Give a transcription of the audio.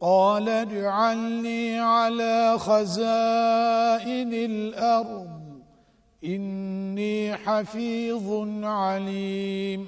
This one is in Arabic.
قال اجعلني على خزائن الأرض إني حفيظ عليم.